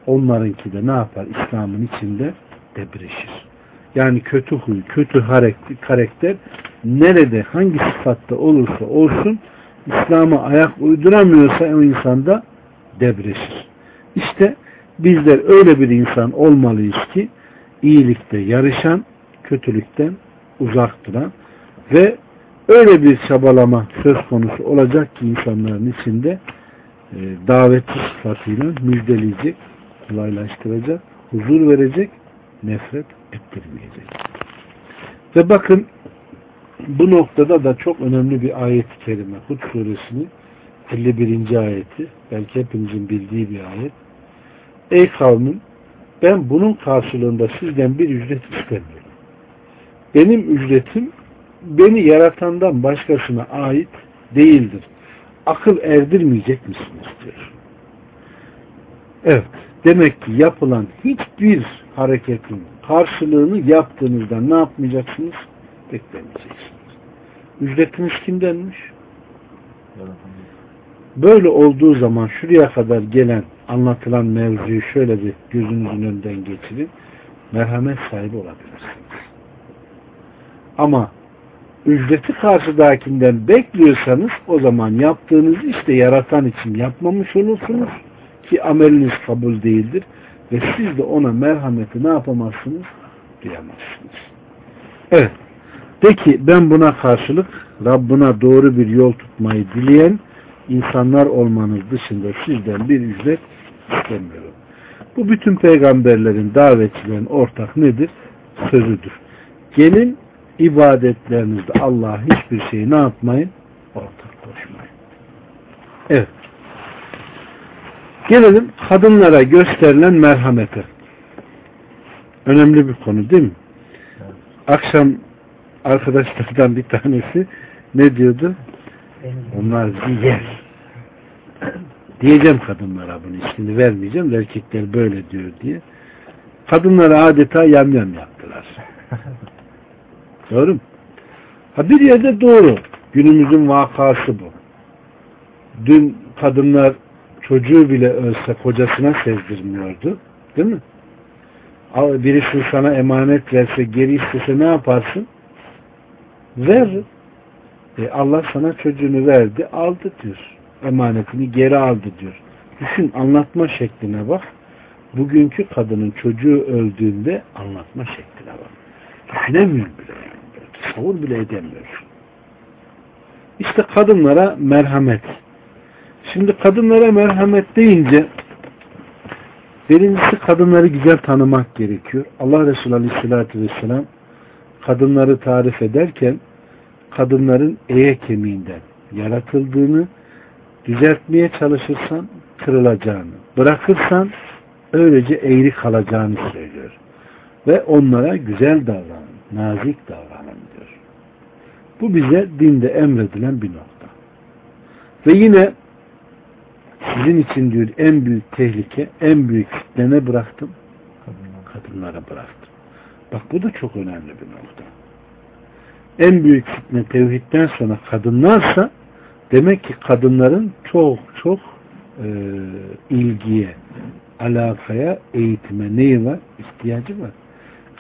onlarınki de ne yapar? İslam'ın içinde debreşir. Yani kötü huy, kötü karakter nerede, hangi sıfatta olursa olsun İslam'a ayak uyduramıyorsa o insanda debreşir. İşte bizler öyle bir insan olmalıyız ki iyilikte yarışan, kötülükten uzak duran ve öyle bir çabalama söz konusu olacak ki insanların içinde e, davetçi sıfatıyla müjdeleyecek, kolaylaştıracak, huzur verecek, nefret ettirmeyecek. Ve bakın bu noktada da çok önemli bir ayet-i kerime. Hud suresinin 51. ayeti. Belki hepimizin bildiği bir ayet. Ey kavmim ben bunun karşılığında sizden bir ücret istemiyorum. Benim ücretim beni yaratandan başkasına ait değildir. Akıl erdirmeyecek misiniz diyor. Evet. Demek ki yapılan hiçbir hareketin karşılığını yaptığınızda ne yapmayacaksınız? Beklemeyeceksiniz. Ücretiniz kimdenmiş? Böyle olduğu zaman şuraya kadar gelen anlatılan mevzuyu şöyle bir gözünüzün önünden geçirin. Merhamet sahibi olabilirsiniz. Ama ücreti karşıdakinden bekliyorsanız o zaman yaptığınız işte yaratan için yapmamış olursunuz ki ameliniz kabul değildir ve siz de ona merhameti ne yapamazsınız? Duyamazsınız. Evet. De ben buna karşılık Rabbına doğru bir yol tutmayı dileyen insanlar olmanız dışında sizden bir ücret istemiyorum. Bu bütün peygamberlerin, davetçilerin ortak nedir? Sözüdür. Gelin ibadetlerinizde Allah'a hiçbir şeyi ne yapmayın? Ortak koşmayın. Evet. Gelelim kadınlara gösterilen merhamete. Önemli bir konu değil mi? Akşam arkadaşlardan bir tanesi ne diyordu? Onlar yer. Diyeceğim kadınlara bunu ismini vermeyeceğim. Erkekler böyle diyor diye. Kadınları adeta yamyam yaptılar. doğru mu? Ha bir yerde doğru. Günümüzün vakası bu. Dün kadınlar çocuğu bile ölse kocasına sezdirmiyordu. Değil mi? Birisi sana emanet verse geri istese ne yaparsın? Ver. E Allah sana çocuğunu verdi, aldı diyor. Emanetini geri aldı diyor. Düşün anlatma şekline bak. bugünkü kadının çocuğu öldüğünde anlatma şekline var. Düşünemiyor bile. Tasavvur bile edemiyor. İşte kadınlara merhamet. Şimdi kadınlara merhamet deyince birincisi kadınları güzel tanımak gerekiyor. Allah Resulü Aleyhisselatü Vesselam kadınları tarif ederken kadınların eye kemiğinden yaratıldığını düzeltmeye çalışırsan kırılacağını, bırakırsan öylece eğri kalacağını söylüyor. Ve onlara güzel davranın, nazik davranın diyor. Bu bize dinde emredilen bir nokta. Ve yine sizin için diyor en büyük tehlike, en büyük fitne bıraktım? Kadınlara bıraktım. Bak bu da çok önemli bir nokta. En büyük fitne tevhidden sonra kadınlarsa demek ki kadınların çok çok e, ilgiye, alakaya, eğitime neyi var? İhtiyacı var.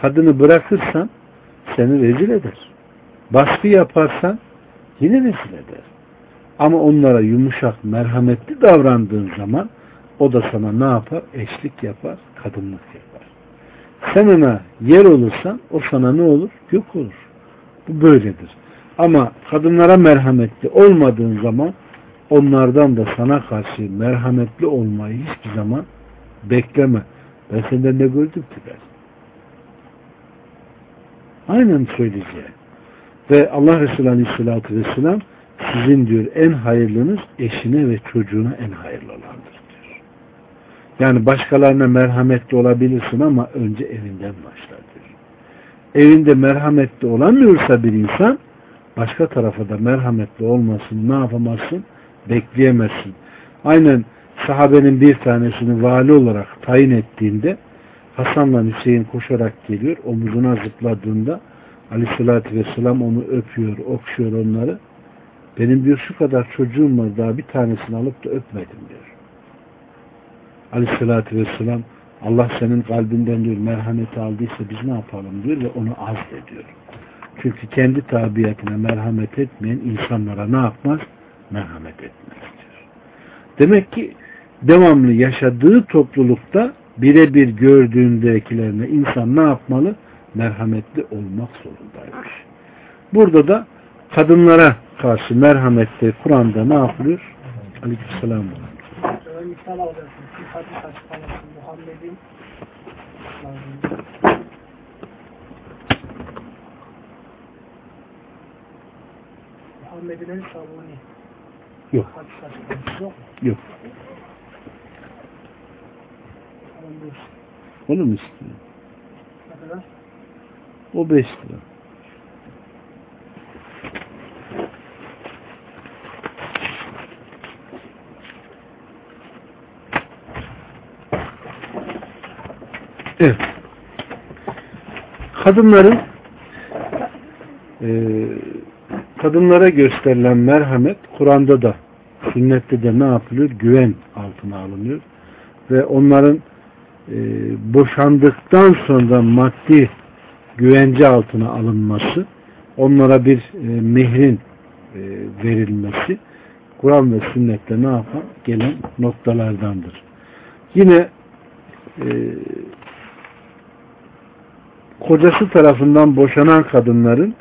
Kadını bırakırsan seni rezil eder. Baskı yaparsan yine rezil eder. Ama onlara yumuşak, merhametli davrandığın zaman o da sana ne yapar? Eşlik yapar, kadınlık yapar. Sen ona yer olursan o sana ne olur? Yok olur. Bu böyledir. Ama kadınlara merhametli olmadığın zaman onlardan da sana karşı merhametli olmayı hiçbir zaman bekleme. Ben senden ne gördüm ki ben? Aynen söyleyeceğim. Ve Allah Resulü Aleyhisselatü Vesselam sizin diyor en hayırlınız eşine ve çocuğuna en hayırlı olandır diyor. Yani başkalarına merhametli olabilirsin ama önce evinden diyor. Evinde merhametli olamıyorsa bir insan başka tarafa da merhametli olmasın, ne yapamazsın? Bekleyemezsin. Aynen sahabenin bir tanesini vali olarak tayin ettiğinde Hasan'la Hüseyin koşarak geliyor. Omuzuna zıpladığında Aleyhisselatü Vesselam onu öpüyor, okşuyor onları. Benim diyor şu kadar çocuğum var daha bir tanesini alıp da öpmedim diyor. Aleyhissalatü vesselam Allah senin kalbinden diyor merhameti aldıysa biz ne yapalım diyor ve onu azlediyor. Çünkü kendi tabiatine merhamet etmeyen insanlara ne yapmaz? Merhamet etmez diyor. Demek ki devamlı yaşadığı toplulukta birebir gördüğündekilerine insan ne yapmalı? Merhametli olmak zorundaymış. Burada da kadınlara karşı merhametli Kur'an'da ne yapılıyor? Aleykümselam. Misal alacaksın. Bir hadis açıklaması Muhammed'in Muhammed'in en savuni. Yok. Yok? Yok. Onu mu istiyor? Ne kadar? O beş lira. Evet. Kadınların e, kadınlara gösterilen merhamet Kur'an'da da sünnette de ne yapılıyor? Güven altına alınıyor. Ve onların e, boşandıktan sonra maddi güvence altına alınması, onlara bir e, mehrin e, verilmesi Kur'an ve sünnette ne yapan? Gelen noktalardandır. Yine e, kocası tarafından boşanan kadınların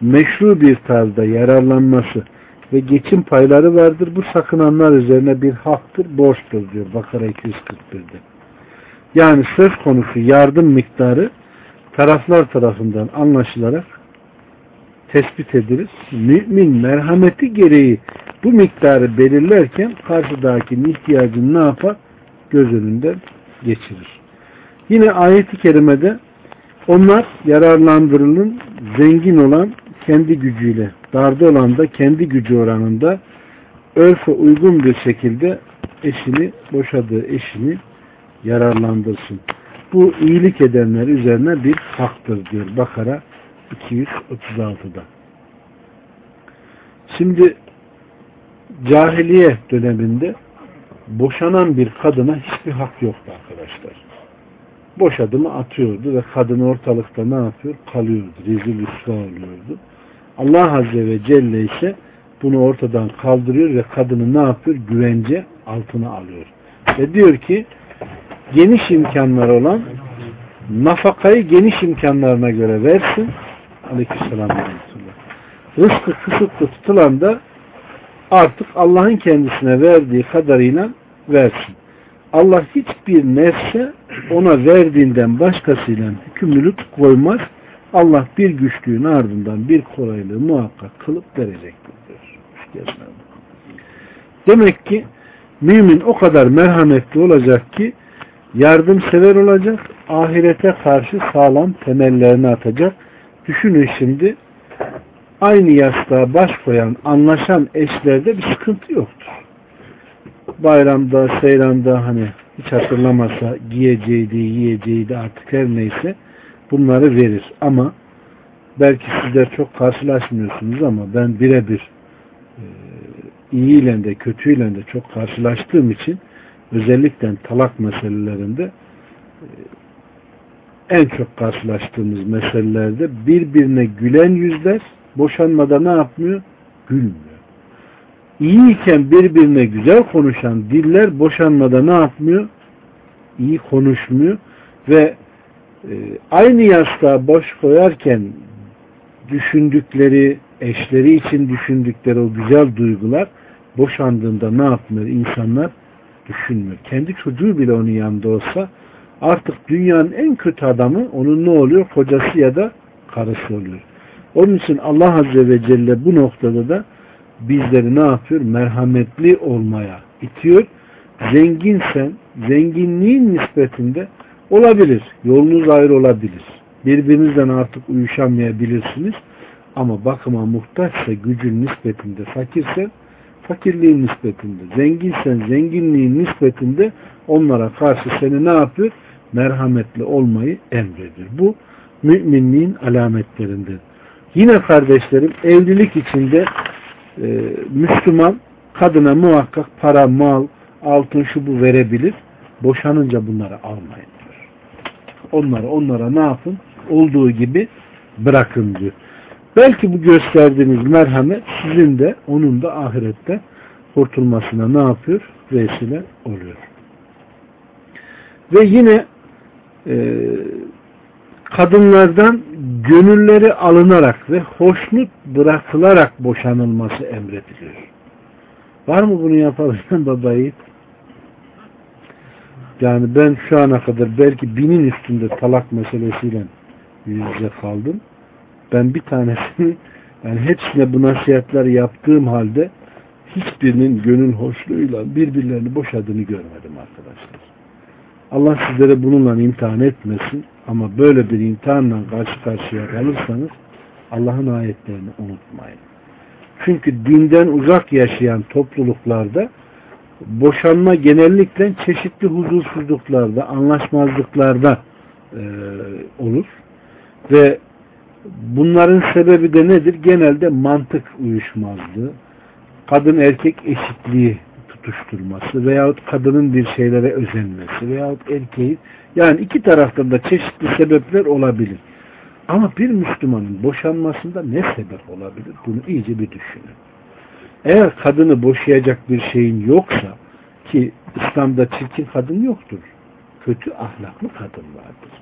meşru bir tarzda yararlanması ve geçim payları vardır. Bu sakınanlar üzerine bir haktır, borçtur diyor Bakara 241'de. Yani söz konusu yardım miktarı taraflar tarafından anlaşılarak tespit edilir. Mümin merhameti gereği bu miktarı belirlerken karşıdakinin ihtiyacını ne yapar? Göz önünden geçirir. Yine ayet-i kerimede onlar yararlandırılın zengin olan kendi gücüyle, darda olan da kendi gücü oranında örfe uygun bir şekilde eşini, boşadığı eşini yararlandırsın. Bu iyilik edenler üzerine bir haktır diyor Bakara 236'da. Şimdi cahiliye döneminde boşanan bir kadına hiçbir hak yoktu arkadaşlar. Boşadı mı atıyordu ve kadın ortalıkta ne yapıyor? Kalıyordu. Rezil rüsva oluyordu. Allah Azze ve Celle ise bunu ortadan kaldırıyor ve kadını ne yapıyor? Güvence altına alıyor. Ve diyor ki geniş imkanları olan nafakayı geniş imkanlarına göre versin. Aleykümselam. Rızkı kısıtlı tutulan da artık Allah'ın kendisine verdiği kadarıyla versin. Allah hiçbir nefse ona verdiğinden başkasıyla hükümlülük koymaz. Allah bir güçlüğün ardından bir kolaylığı muhakkak kılıp verecektir. Demek ki mümin o kadar merhametli olacak ki yardımsever olacak, ahirete karşı sağlam temellerini atacak. Düşünün şimdi aynı yastığa baş koyan, anlaşan eşlerde bir sıkıntı yoktur. Bayramda, seyranda hani hiç hatırlamasa giyeceğiydi, yiyeceğiydi artık her neyse bunları verir. Ama belki sizler çok karşılaşmıyorsunuz ama ben birebir e, iyiyle de kötüyle de çok karşılaştığım için özellikle talak meselelerinde e, en çok karşılaştığımız meselelerde birbirine gülen yüzler boşanmada ne yapmıyor? Gülmüyor. İyiyken birbirine güzel konuşan diller boşanmada ne yapmıyor? İyi konuşmuyor ve e, aynı yastığa boş koyarken düşündükleri, eşleri için düşündükleri o güzel duygular boşandığında ne yapmıyor? İnsanlar düşünmüyor. Kendi çocuğu bile onun yanında olsa artık dünyanın en kötü adamı onun ne oluyor? Kocası ya da karısı oluyor. Onun için Allah Azze ve Celle bu noktada da bizleri ne yapıyor? Merhametli olmaya itiyor. Zenginsen, zenginliğin nispetinde olabilir. Yolunuz ayrı olabilir. Birbirinizden artık uyuşamayabilirsiniz. Ama bakıma muhtaçsa gücün nispetinde fakirsen fakirliğin nispetinde, zenginsen zenginliğin nispetinde onlara karşı seni ne yapıyor? Merhametli olmayı emrediyor. Bu müminliğin alametlerinden. Yine kardeşlerim evlilik içinde e, Müslüman kadına muhakkak para, mal, altın şu bu verebilir. Boşanınca bunları almayın diyor. Onları onlara ne yapın? Olduğu gibi bırakın diyor. Belki bu gösterdiğiniz merhamet sizin de onun da ahirette kurtulmasına ne yapıyor? Vesile oluyor. Ve yine e, kadınlardan gönülleri alınarak ve hoşnut bırakılarak boşanılması emrediliyor. Var mı bunu yapabilen babayı? Yani ben şu ana kadar belki binin üstünde talak meselesiyle yüz yüze kaldım. Ben bir tanesini yani hepsine bu nasihatler yaptığım halde hiçbirinin gönül hoşluğuyla birbirlerini boşadığını görmedim arkadaşlar. Allah sizlere bununla imtihan etmesin ama böyle bir imtihanla karşı karşıya kalırsanız Allah'ın ayetlerini unutmayın. Çünkü dinden uzak yaşayan topluluklarda boşanma genellikle çeşitli huzursuzluklarda, anlaşmazlıklarda e, olur. Ve bunların sebebi de nedir? Genelde mantık uyuşmazlığı, kadın erkek eşitliği tutuşturması veyahut kadının bir şeylere özenmesi veyahut erkeğin yani iki taraftan da çeşitli sebepler olabilir. Ama bir Müslümanın boşanmasında ne sebep olabilir? Bunu iyice bir düşünün. Eğer kadını boşayacak bir şeyin yoksa ki İslam'da çirkin kadın yoktur. Kötü ahlaklı kadın vardır.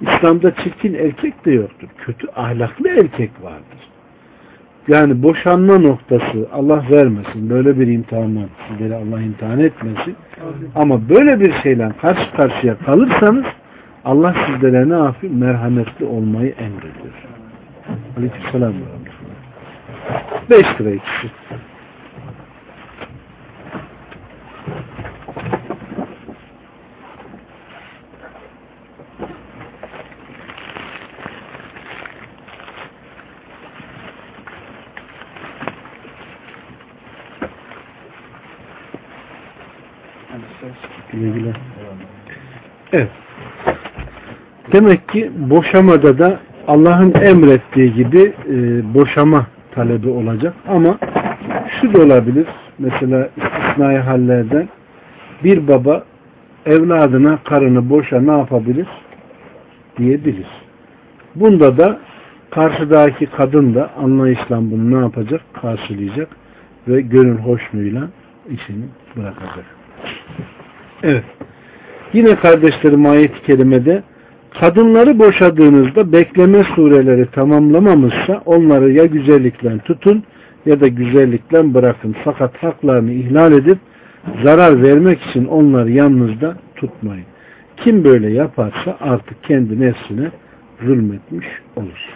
İslam'da çirkin erkek de yoktur. Kötü ahlaklı erkek vardır. Yani boşanma noktası Allah vermesin. Böyle bir imtihandan sizleri Allah imtihan etmesin. Ama böyle bir şeyle karşı karşıya kalırsanız Allah sizlere ne yapıyor? Merhametli olmayı emrediyor. Aleykümselam. Beş lira ikisi. Demek ki boşamada da Allah'ın emrettiği gibi e, boşama talebi olacak. Ama şu da olabilir. Mesela istisnai hallerden bir baba evladına karını boşa ne yapabilir? Diyebilir. Bunda da karşıdaki kadın da anlayışla bunu ne yapacak? Karşılayacak ve gönül hoşluğuyla işini bırakacak. Evet. Yine kardeşlerim ayet-i kerimede kadınları boşadığınızda bekleme sureleri tamamlamamışsa onları ya güzellikle tutun ya da güzellikle bırakın. Fakat haklarını ihlal edip zarar vermek için onları yanınızda tutmayın. Kim böyle yaparsa artık kendi nefsine zulmetmiş olur.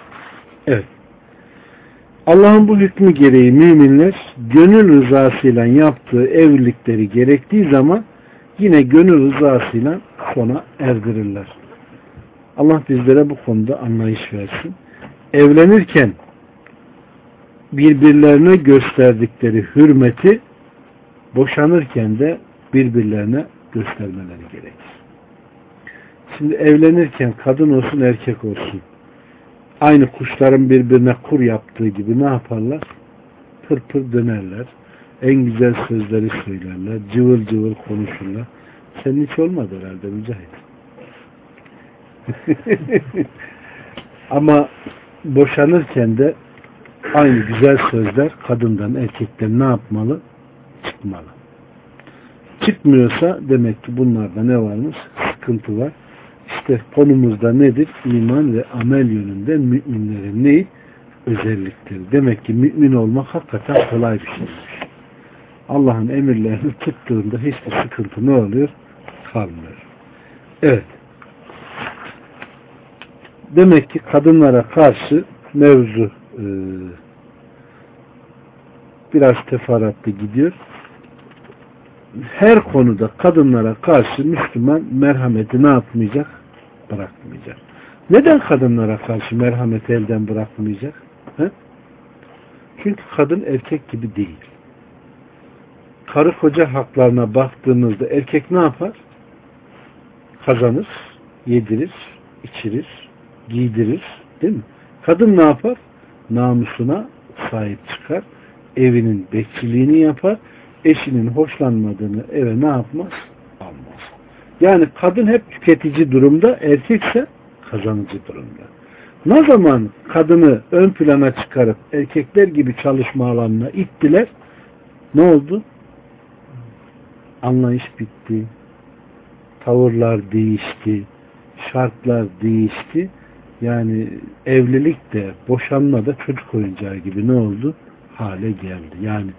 Evet. Allah'ın bu hükmü gereği müminler gönül rızasıyla yaptığı evlilikleri gerektiği zaman yine gönül rızasıyla sona erdirirler. Allah bizlere bu konuda anlayış versin. Evlenirken birbirlerine gösterdikleri hürmeti boşanırken de birbirlerine göstermeleri gerekir. Şimdi evlenirken kadın olsun erkek olsun aynı kuşların birbirine kur yaptığı gibi ne yaparlar? Pır pır dönerler. En güzel sözleri söylerler. Cıvıl cıvıl konuşurlar. Senin hiç olmadı herhalde Mücahit. [LAUGHS] Ama boşanırken de aynı güzel sözler kadından erkekten ne yapmalı? Çıkmalı. Çıkmıyorsa demek ki bunlarda ne varmış? Sıkıntı var. İşte konumuzda nedir? İman ve amel yönünden müminlerin neyi? Özellikleri. Demek ki mümin olmak hakikaten kolay bir şeymiş. Allah'ın emirlerini tuttuğunda hiçbir sıkıntı ne oluyor? Kalmıyor. Evet. Demek ki kadınlara karşı mevzu e, biraz teferruatlı gidiyor. Her konuda kadınlara karşı Müslüman merhameti ne yapmayacak? Bırakmayacak. Neden kadınlara karşı merhameti elden bırakmayacak? He? Çünkü kadın erkek gibi değil. Karı koca haklarına baktığımızda erkek ne yapar? Kazanır, yedirir, içirir, giydirir. Değil mi? Kadın ne yapar? Namusuna sahip çıkar. Evinin bekçiliğini yapar. Eşinin hoşlanmadığını eve ne yapmaz? Almaz. Yani kadın hep tüketici durumda, erkekse kazanıcı durumda. Ne zaman kadını ön plana çıkarıp erkekler gibi çalışma alanına ittiler, ne oldu? Anlayış bitti. Tavırlar değişti. Şartlar değişti yani evlilik de boşanma da çocuk oyuncağı gibi ne oldu? Hale geldi. Yani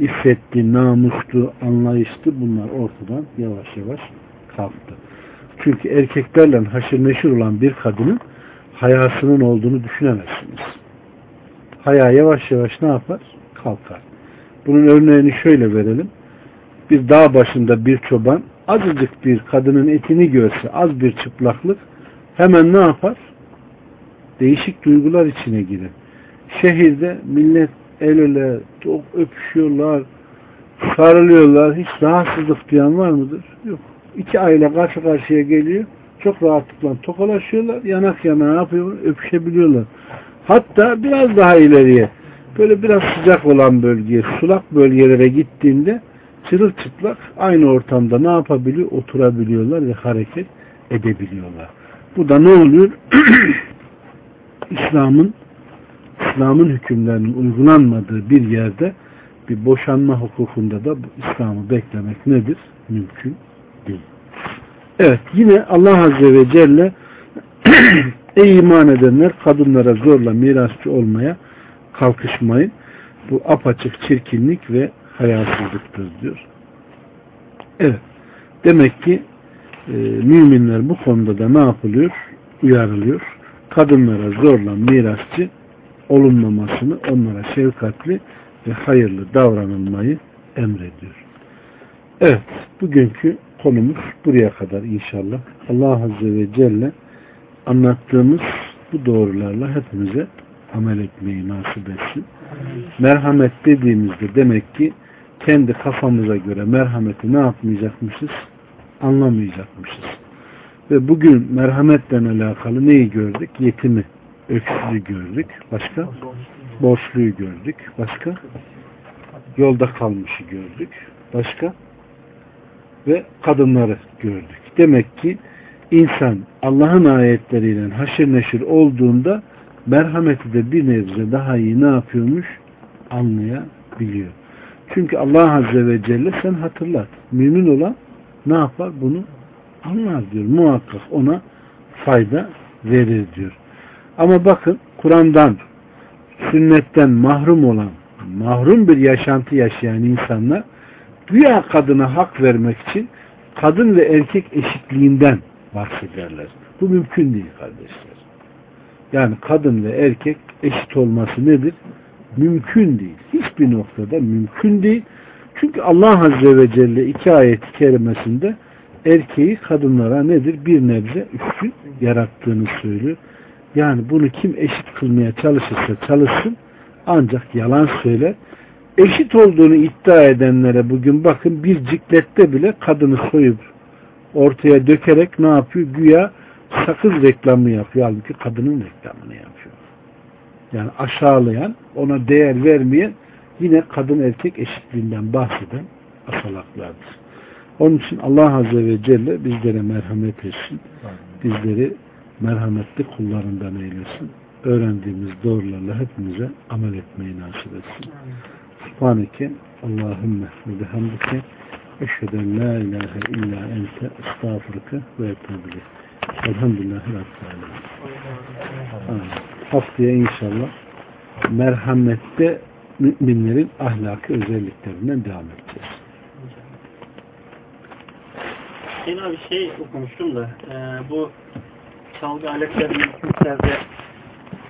iffetli, namuslu, anlayışlı bunlar ortadan yavaş yavaş kalktı. Çünkü erkeklerle haşır neşir olan bir kadının hayasının olduğunu düşünemezsiniz. Haya yavaş yavaş ne yapar? Kalkar. Bunun örneğini şöyle verelim. Bir dağ başında bir çoban azıcık bir kadının etini görse az bir çıplaklık hemen ne yapar? Değişik duygular içine girer. Şehirde millet el ele öpüşüyorlar, sarılıyorlar. Hiç rahatsızlık duyan var mıdır? Yok. İki aile karşı karşıya geliyor. Çok rahatlıkla tokalaşıyorlar. Yanak yana yapıyorlar? Öpüşebiliyorlar. Hatta biraz daha ileriye böyle biraz sıcak olan bölgeye, sulak bölgelere gittiğinde çırılçıplak aynı ortamda ne yapabiliyor? Oturabiliyorlar ve hareket edebiliyorlar. Bu da ne oluyor? [CLEARS THROAT] İslam'ın İslam'ın hükümlerinin uygulanmadığı bir yerde bir boşanma hukukunda da İslam'ı beklemek nedir? Mümkün değil. Evet yine Allah Azze ve Celle [CLEARS THROAT] ey iman edenler kadınlara zorla mirasçı olmaya kalkışmayın. Bu apaçık çirkinlik ve hayasızlıktır diyor. Evet. Demek ki e, müminler bu konuda da ne yapılıyor? Uyarılıyor kadınlara zorla mirasçı olunmamasını, onlara şefkatli ve hayırlı davranılmayı emrediyor. Evet, bugünkü konumuz buraya kadar inşallah. Allah Azze ve Celle anlattığımız bu doğrularla hepimize amel etmeyi nasip etsin. Merhamet dediğimizde demek ki kendi kafamıza göre merhameti ne yapmayacakmışız? Anlamayacakmışız. Ve bugün merhametle alakalı neyi gördük? Yetimi, öksüzü gördük. Başka? Borçluyu gördük. Başka? Yolda kalmışı gördük. Başka? Ve kadınları gördük. Demek ki insan Allah'ın ayetleriyle haşır neşir olduğunda merhameti de bir nebze daha iyi ne yapıyormuş? Anlayabiliyor. Çünkü Allah Azze ve Celle sen hatırlat. Mümin olan ne yapar? Bunu anlar diyor. Muhakkak ona fayda verir diyor. Ama bakın Kur'an'dan sünnetten mahrum olan mahrum bir yaşantı yaşayan insanlar güya kadına hak vermek için kadın ve erkek eşitliğinden bahsederler. Bu mümkün değil kardeşler. Yani kadın ve erkek eşit olması nedir? Mümkün değil. Hiçbir noktada mümkün değil. Çünkü Allah Azze ve Celle iki ayet-i kerimesinde erkeği kadınlara nedir? Bir nebze üstün yarattığını söylüyor. Yani bunu kim eşit kılmaya çalışırsa çalışsın ancak yalan söyler. Eşit olduğunu iddia edenlere bugün bakın bir ciklette bile kadını soyup ortaya dökerek ne yapıyor? Güya sakız reklamı yapıyor. Halbuki kadının reklamını yapıyor. Yani aşağılayan, ona değer vermeyen yine kadın erkek eşitliğinden bahseden asalaklardır. Onun için Allah Azze ve Celle bizlere merhamet etsin. Bizleri merhametli kullarından eylesin. Öğrendiğimiz doğrularla hepimize amel etmeyi nasip etsin. Subhaneke Allahümme ve bihamdike eşhedü en la ilahe illa ente estağfurke ve etubile. Elhamdülillahi Rabbil Alemin. Haftaya inşallah merhamette müminlerin ahlaki özelliklerinden devam edeceğiz. Yine bir şey okumuştum da e, bu çalgı aletlerinin Türklerde